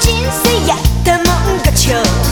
金色亚的蒙格秋。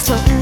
Christmas.